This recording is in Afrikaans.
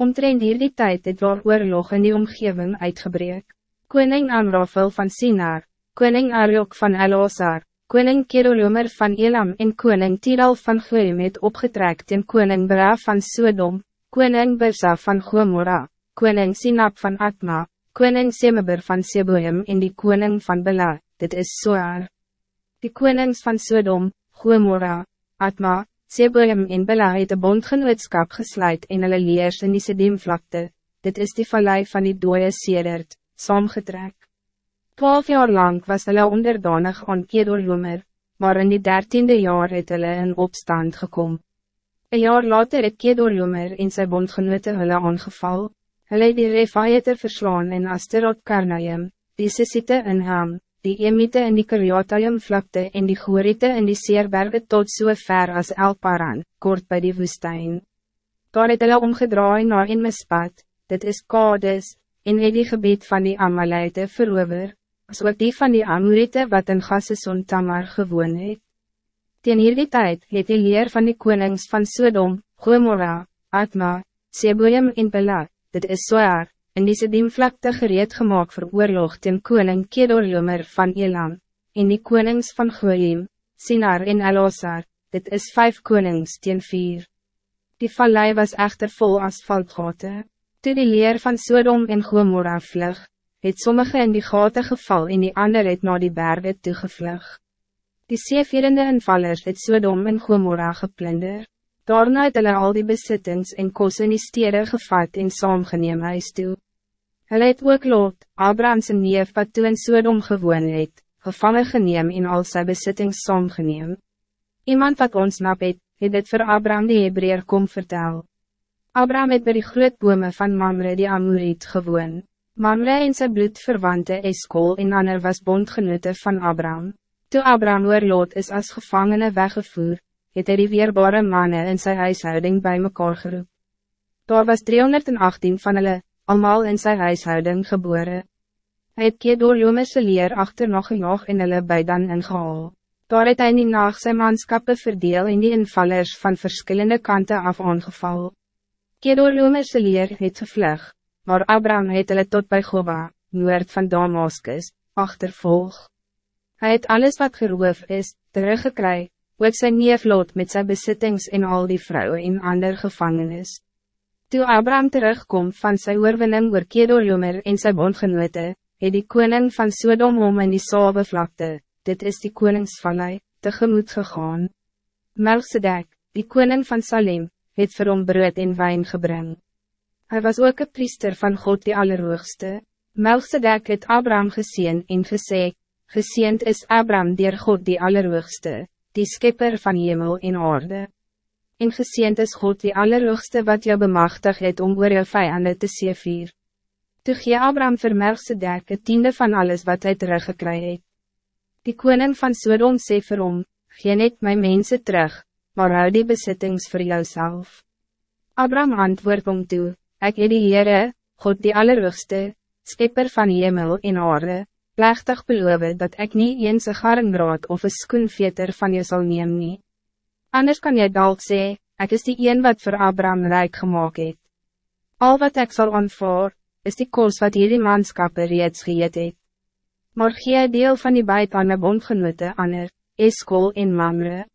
Omtrent hier die tijd het waar oorlog in die omgeving uitgebreek. Koning Amrafel van Sinar, koning Ariok van Elosar, koning Kerolomer van Elam en koning Tiral van Goeim het opgetrek ten koning Bera van Sodom, koning Bersa van Gomorra, koning Sinap van Atma, koning Semeber van Seboim en die koning van Bela, dit is Soar. Die konings van Sodom, Gomorra, Atma, Seboim en Bela het een bondgenootskap gesluit en hulle leers in die Sedimvlakte, dit is die vallei van die dooie Sedert, saamgetrek. Twaalf jaar lang was hulle onderdanig aan Kedorlomer, maar in die dertiende jaar het hulle in opstand gekom. Een jaar later het Kedorlomer en sy bondgenote hulle aangeval, hulle het die Refaeter verslaan in Asterot Karnaim, die Sissite in Ham, die Emite in die Kariatayim vlakte en die Gorite in die Seerberge tot so ver as Elparan, kort bij die woestijn. Daar het hulle omgedraai na in Mispat, dit is Kades, en het die gebied van die Amalite verover, as ook die van die Amorite wat in Gasseson Tamar gewoon het. Ten hierdie tijd het die leer van die konings van Sodom, Gomorra, Atma, Seboim en Bela, dit is Soar, in die Sedimvlakte gereed gemaakt voor oorlog ten koning Kedorlomer van Elam, en die konings van Goyim, Sinar en Elosar, dit is vijf konings ten vier. Die vallei was echter vol asfaltgaten. Toe die leer van Sodom en Gomorra vlug, het sommige in die gaten geval en die ander het na die bergen toegevlug. Die zeevierende invallers het Sodom en Gomorra geplunder. Daarna het hulle al die besittings en kos in die stede gevat en saamgeneem huis toe. Hulle het ook Lot, Abrahamse neef wat toe in Sodom gewoon het, gevangen geneem en al sy besittings saamgeneem. Iemand wat ons nap het, het dit vir Abraham die Hebreer kom vertel. Abraham het by die groot bome van Mamre die Amoriet gewoon. Mamre en sy bloedverwante Eskol en ander was bondgenote van Abraham. Toe Abraham oorloot is als gevangene weggevoer, het hy die weerbare mannen in sy huishouding bij mekaar geroep. Daar was 318 van hulle, allemaal in sy huishouding geboren. Hij het keer door Jomerse leer achter nog gejaag en hulle by dan ingehaal. Daar het hy nie naag sy manskappe verdeel en die invallers van verschillende kanten af aangeval. Kedorlomerse leer het gevlug, maar Abraham het hulle tot bij Goba, noord van Damaskus, achtervolg. Hij het alles wat geroof is, teruggekry, ook sy neefloot met zijn besittings en al die vrouwen in ander gevangenis. Toe Abraham terugkom van sy oorwinning oor Kedorlomer en sy bondgenote, het die koning van Sodom om in die Sabe vlakte, dit is die koningsvallei, tegemoet gegaan. Melchizedek, die koning van Salem, het vir hom brood en wijn gebring. Hij was ook een priester van God die Allerhoogste. Melchizedek het Abraham gezien en gesê, Geseend is Abraham dier God die Allerhoogste, die skipper van hemel en aarde. En geseend is God die Allerhoogste wat jou bemachtig het om oor jou vijanden te seevier. Toe gee Abraham vir Melchizedek het tiende van alles wat hij teruggekry het. Die koning van Sodom sê vir hom, Gee net my mense terug, maar hou die besittings voor jouzelf. Abraham antwoord om toe, ek het die Heere, God die Allerhoogste, skepper van hemel en aarde, plechtig beloof dat ik niet eens een garenbraad of een skoenveter van je zal neem nie. Anders kan jy dalk sê, ek is die een wat voor Abraham rijk gemaakt het. Al wat ik zal aanvaar, is die koos wat hierdie manskappe reeds geëet het. Maar gee deel van die buit aan my bondgenote ander, Eskol en Mamre.